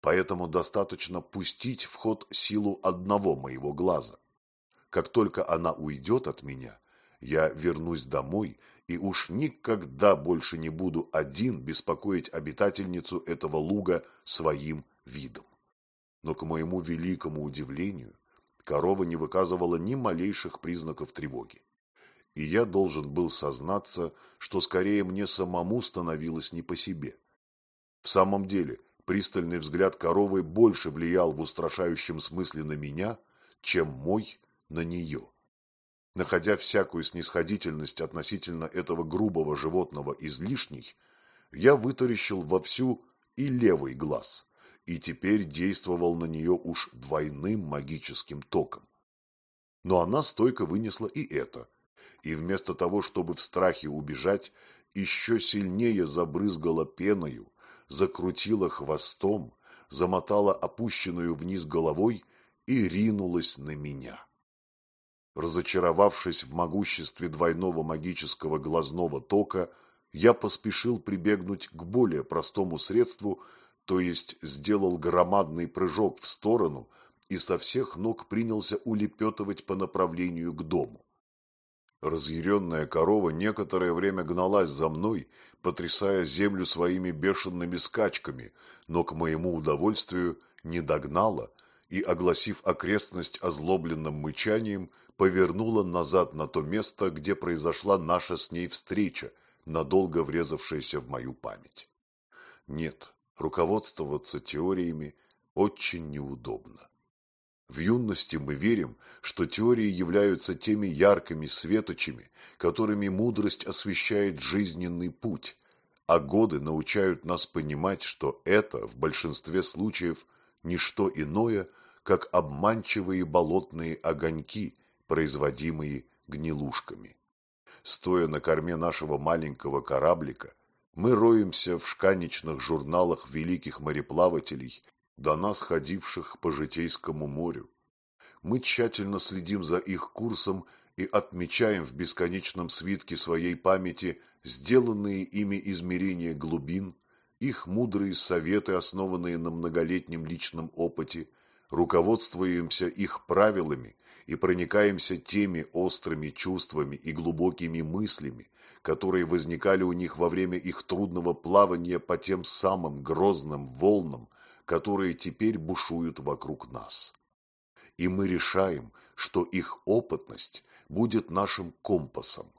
поэтому достаточно пустить в ход силу одного моего глаза. Как только она уйдет от меня, я вернусь домой и уж никогда больше не буду один беспокоить обитательницу этого луга своим видом. Но, к моему великому удивлению, корова не выказывала ни малейших признаков тревоги. И я должен был сознаться, что скорее мне самому становилось не по себе. В самом деле, пристальный взгляд коровы больше влиял в устрашающем смысле на меня, чем мой на нее. Находя всякую снисходительность относительно этого грубого животного излишней, я вытаращил вовсю и левый глаз, и теперь действовал на нее уж двойным магическим током. Но она стойко вынесла и это, и вместо того, чтобы в страхе убежать, еще сильнее забрызгала пеною, закрутила хвостом, замотала опущенную вниз головой и ринулась на меня. Разочаровавшись в могуществе двойного магического глазного тока, я поспешил прибегнуть к более простому средству, то есть сделал громадный прыжок в сторону и со всех ног принялся улепетывать по направлению к дому. Разъяренная корова некоторое время гналась за мной, потрясая землю своими бешеными скачками, но к моему удовольствию не догнала и, огласив окрестность озлобленным мычанием, повернула назад на то место, где произошла наша с ней встреча, надолго врезавшаяся в мою память. Нет, руководствоваться теориями очень неудобно. В юности мы верим, что теории являются теми яркими светочами, которыми мудрость освещает жизненный путь, а годы научают нас понимать, что это, в большинстве случаев, не что иное, как обманчивые болотные огоньки, производимые гнилушками. Стоя на корме нашего маленького кораблика, мы роемся в шканечных журналах великих мореплавателей, до нас ходивших по Житейскому морю. Мы тщательно следим за их курсом и отмечаем в бесконечном свитке своей памяти сделанные ими измерения глубин, их мудрые советы, основанные на многолетнем личном опыте, руководствуемся их правилами и проникаемся теми острыми чувствами и глубокими мыслями, которые возникали у них во время их трудного плавания по тем самым грозным волнам, которые теперь бушуют вокруг нас. И мы решаем, что их опытность будет нашим компасом,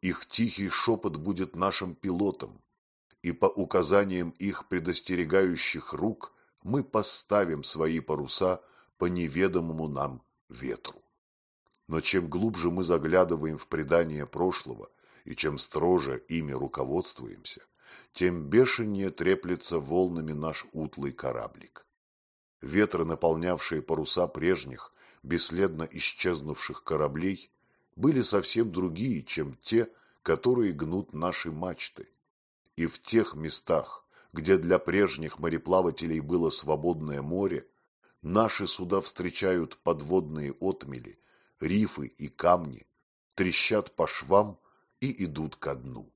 их тихий шепот будет нашим пилотом, и по указаниям их предостерегающих рук мы поставим свои паруса по неведомому нам ветру. Но чем глубже мы заглядываем в предания прошлого и чем строже ими руководствуемся, тем бешенее треплется волнами наш утлый кораблик. Ветры, наполнявшие паруса прежних, бесследно исчезнувших кораблей, были совсем другие, чем те, которые гнут наши мачты. И в тех местах, где для прежних мореплавателей было свободное море, наши суда встречают подводные отмели, рифы и камни, трещат по швам и идут ко дну.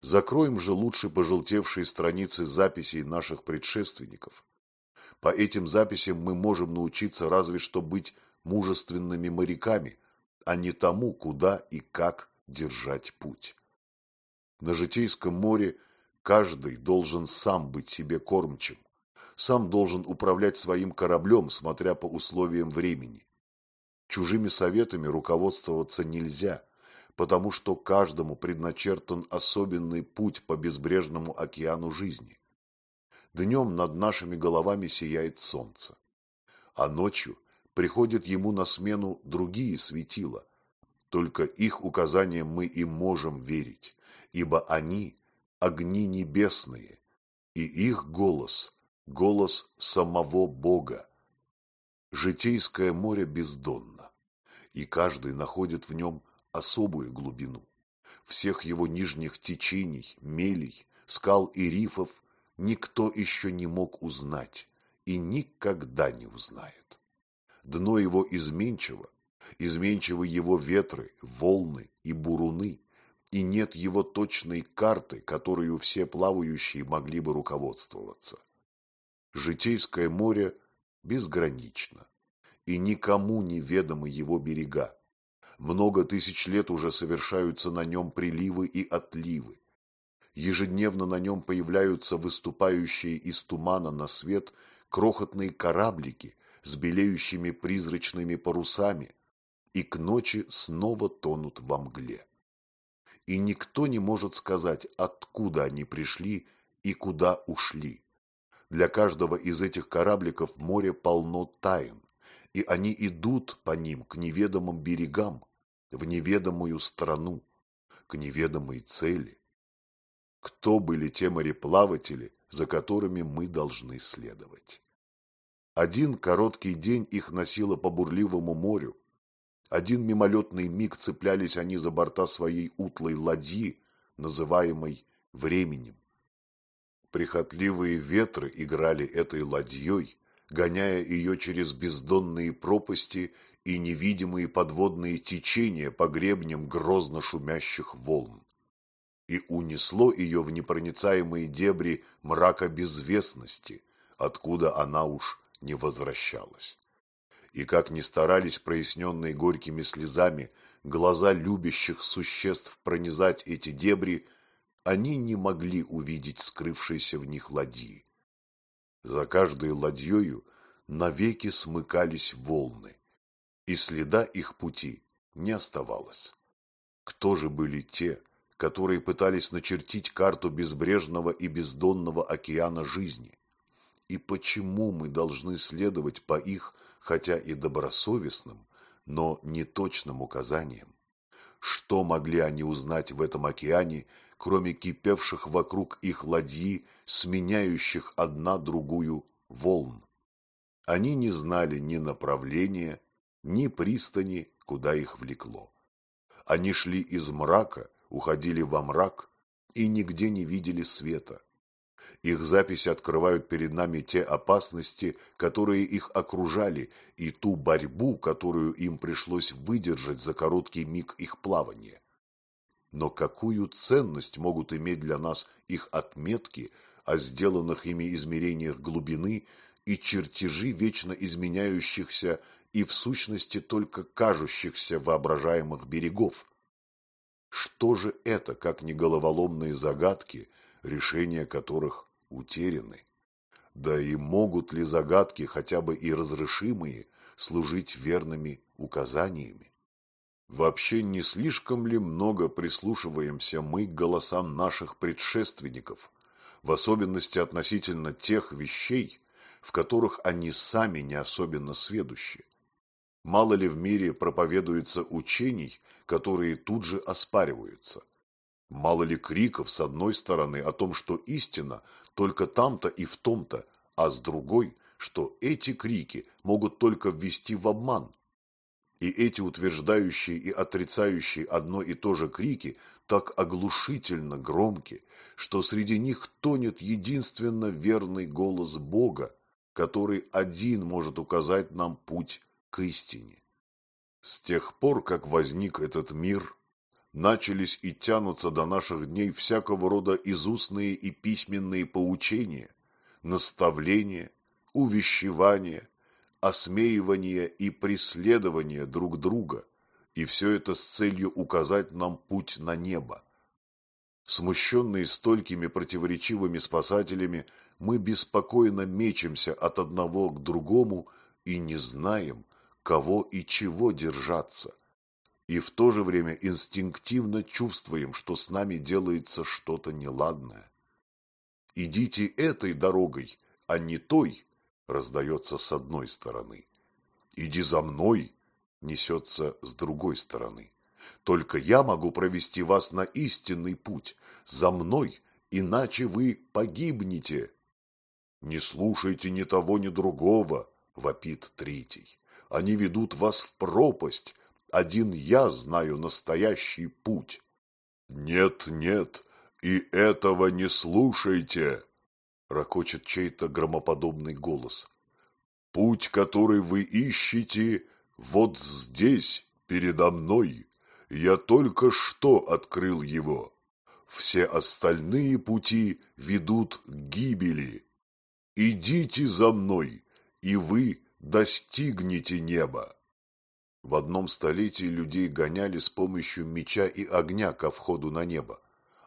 Закроем же лучше пожелтевшие страницы записей наших предшественников. По этим записям мы можем научиться разве что быть мужественными моряками, а не тому, куда и как держать путь. На Житейском море каждый должен сам быть себе кормчим, сам должен управлять своим кораблем, смотря по условиям времени. Чужими советами руководствоваться нельзя, потому что каждому предначертан особенный путь по безбрежному океану жизни. Днем над нашими головами сияет солнце, а ночью приходят ему на смену другие светила. Только их указаниям мы и можем верить, ибо они – огни небесные, и их голос – голос самого Бога. Житейское море бездонно, и каждый находит в нем особую глубину. Всех его нижних течений, мелей, скал и рифов никто еще не мог узнать и никогда не узнает. Дно его изменчиво, изменчивы его ветры, волны и буруны, и нет его точной карты, которую все плавающие могли бы руководствоваться. житейское море безгранично, и никому не ведомы его берега. Много тысяч лет уже совершаются на нем приливы и отливы. Ежедневно на нем появляются выступающие из тумана на свет крохотные кораблики с белеющими призрачными парусами, и к ночи снова тонут во мгле. И никто не может сказать, откуда они пришли и куда ушли. Для каждого из этих корабликов море полно тайн, и они идут по ним к неведомым берегам, в неведомую страну, к неведомой цели. Кто были те мореплаватели, за которыми мы должны следовать? Один короткий день их носило по бурливому морю, один мимолетный миг цеплялись они за борта своей утлой ладьи, называемой временем. Прихотливые ветры играли этой ладьей, гоняя ее через бездонные пропасти и невидимые подводные течения по гребням грозно шумящих волн. И унесло ее в непроницаемые дебри мрака безвестности, откуда она уж не возвращалась и как ни старались проясненные горькими слезами глаза любящих существ пронизать эти дебри, они не могли увидеть скрывшиеся в них ладьи. За каждой ладьею навеки смыкались волны, и следа их пути не оставалось. Кто же были те, которые пытались начертить карту безбрежного и бездонного океана жизни? И почему мы должны следовать по их хотя и добросовестным, но неточным указаниям. Что могли они узнать в этом океане, кроме кипевших вокруг их ладьи, сменяющих одна другую волн? Они не знали ни направления, ни пристани, куда их влекло. Они шли из мрака, уходили во мрак и нигде не видели света. Их записи открывают перед нами те опасности, которые их окружали, и ту борьбу, которую им пришлось выдержать за короткий миг их плавания. Но какую ценность могут иметь для нас их отметки о сделанных ими измерениях глубины и чертежи вечно изменяющихся и в сущности только кажущихся воображаемых берегов? Что же это, как не головоломные загадки, решения которых утеряны. Да и могут ли загадки, хотя бы и разрешимые, служить верными указаниями? Вообще не слишком ли много прислушиваемся мы к голосам наших предшественников, в особенности относительно тех вещей, в которых они сами не особенно сведущи? Мало ли в мире проповедуется учений, которые тут же оспариваются – Мало ли криков с одной стороны о том, что истина только там-то и в том-то, а с другой, что эти крики могут только ввести в обман. И эти утверждающие и отрицающие одно и то же крики так оглушительно громки, что среди них тонет единственно верный голос Бога, который один может указать нам путь к истине. С тех пор, как возник этот мир, начались и тянутся до наших дней всякого рода изустные и письменные поучения, наставления, увещевания, осмеивания и преследования друг друга, и все это с целью указать нам путь на небо. Смущенные столькими противоречивыми спасателями, мы беспокойно мечемся от одного к другому и не знаем, кого и чего держаться – и в то же время инстинктивно чувствуем, что с нами делается что-то неладное. «Идите этой дорогой, а не той», раздается с одной стороны. «Иди за мной», несется с другой стороны. «Только я могу провести вас на истинный путь, за мной, иначе вы погибнете». «Не слушайте ни того, ни другого», — вопит третий. «Они ведут вас в пропасть, один я знаю настоящий путь. Нет, нет, и этого не слушайте, ракочет чей-то громоподобный голос. Путь, который вы ищете, вот здесь, передо мной. Я только что открыл его. Все остальные пути ведут к гибели. «Идите за мной, и вы достигнете неба». В одном столетии людей гоняли с помощью меча и огня ко входу на небо,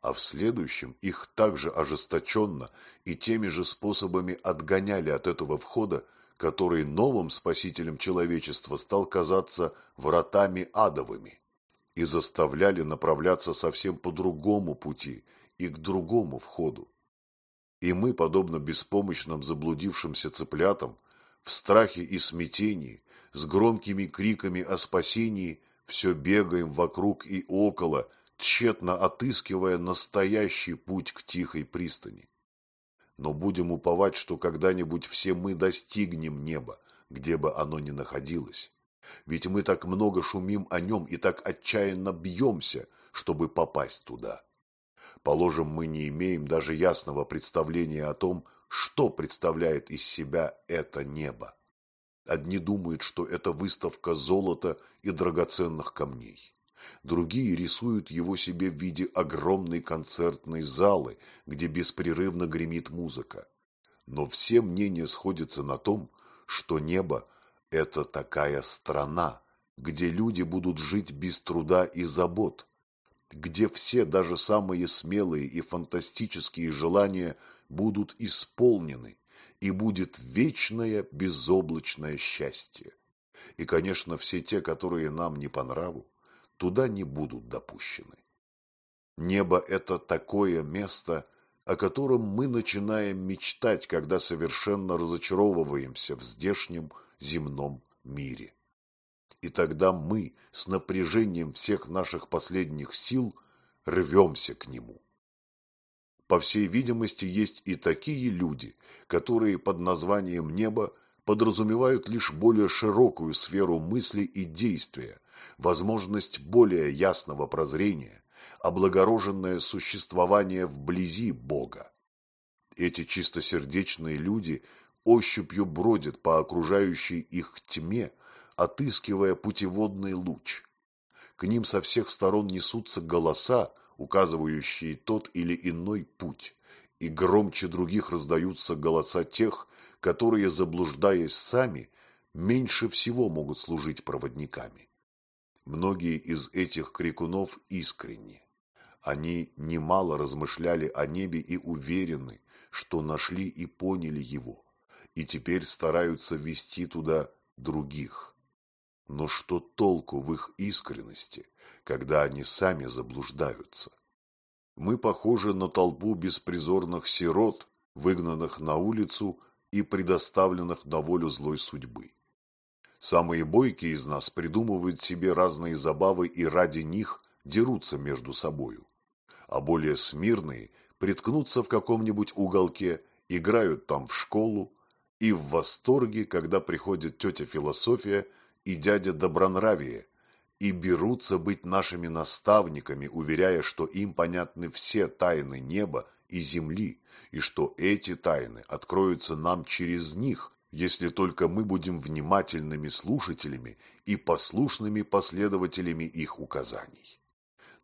а в следующем их также ожесточенно и теми же способами отгоняли от этого входа, который новым спасителем человечества стал казаться вратами адовыми, и заставляли направляться совсем по другому пути и к другому входу. И мы, подобно беспомощным заблудившимся цыплятам, в страхе и смятении, с громкими криками о спасении, все бегаем вокруг и около, тщетно отыскивая настоящий путь к тихой пристани. Но будем уповать, что когда-нибудь все мы достигнем неба, где бы оно ни находилось. Ведь мы так много шумим о нем и так отчаянно бьемся, чтобы попасть туда. Положим, мы не имеем даже ясного представления о том, что представляет из себя это небо. Одни думают, что это выставка золота и драгоценных камней. Другие рисуют его себе в виде огромной концертной залы, где беспрерывно гремит музыка. Но все мнения сходятся на том, что небо – это такая страна, где люди будут жить без труда и забот, где все, даже самые смелые и фантастические желания будут исполнены, и будет вечное безоблачное счастье. И, конечно, все те, которые нам не по нраву, туда не будут допущены. Небо – это такое место, о котором мы начинаем мечтать, когда совершенно разочаровываемся в здешнем земном мире. И тогда мы с напряжением всех наших последних сил рвемся к нему. По всей видимости, есть и такие люди, которые под названием «небо» подразумевают лишь более широкую сферу мысли и действия, возможность более ясного прозрения, облагороженное существование вблизи Бога. Эти чистосердечные люди ощупью бродят по окружающей их тьме, отыскивая путеводный луч. К ним со всех сторон несутся голоса, указывающие тот или иной путь, и громче других раздаются голоса тех, которые, заблуждаясь сами, меньше всего могут служить проводниками. Многие из этих крикунов искренни. Они немало размышляли о небе и уверены, что нашли и поняли его, и теперь стараются вести туда других. Но что толку в их искренности, когда они сами заблуждаются? Мы похожи на толпу беспризорных сирот, выгнанных на улицу и предоставленных на волю злой судьбы. Самые бойкие из нас придумывают себе разные забавы и ради них дерутся между собою, а более смирные приткнутся в каком-нибудь уголке, играют там в школу и в восторге, когда приходит тетя философия и дядя Добронравие и берутся быть нашими наставниками, уверяя, что им понятны все тайны неба и земли, и что эти тайны откроются нам через них, если только мы будем внимательными слушателями и послушными последователями их указаний.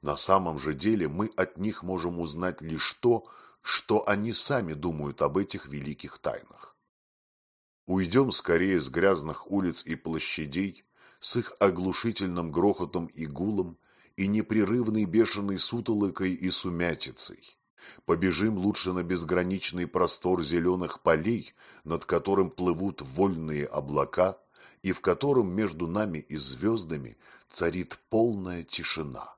На самом же деле мы от них можем узнать лишь то, что они сами думают об этих великих тайнах. Уйдем скорее с грязных улиц и площадей, с их оглушительным грохотом и гулом, и непрерывной бешеной сутолокой и сумятицей. Побежим лучше на безграничный простор зеленых полей, над которым плывут вольные облака, и в котором между нами и звездами царит полная тишина.